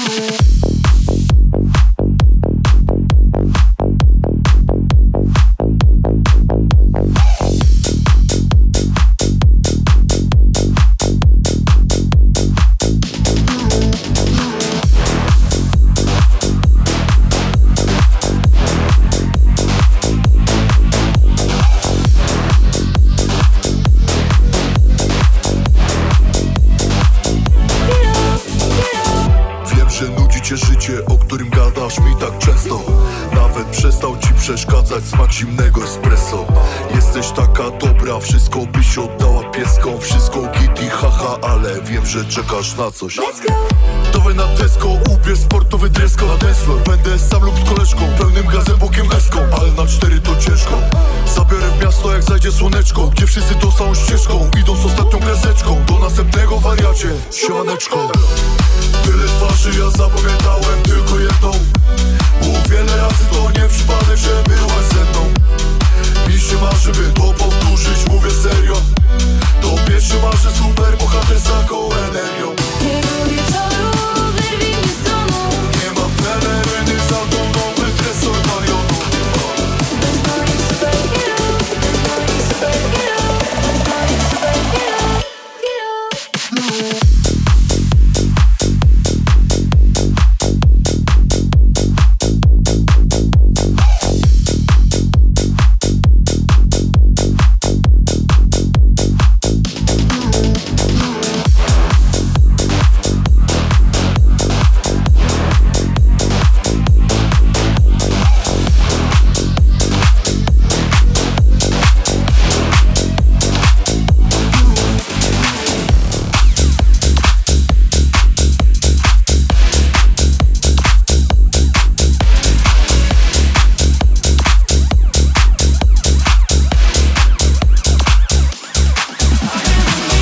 Bye. życie, życie, o którym gadasz mi tak często. Nawet przestał ci przeszkadzać smak zimnego espresso. Jesteś taka dobra, wszystko byś oddała pieską Wszystko kitty, haha, ale wiem, że czekasz na coś. Dawaj na desko, ubierz sportowy dresko na dancefloor Będę sam lub z koleżką, pełnym gazem, bokiem eską Ale na cztery to ciężko. Zabiorę w miasto jak zajdzie słoneczko. Gdzie wszyscy tą samą ścieżką Idą z ostatnią kreseczką Do następnego wariacie, siemaneczko. Tyle twarzy, ja zapomniałem że super bohater z taką energią Jego wieczoru wyrwij z domu Nie mam peleryny za tą nowy dres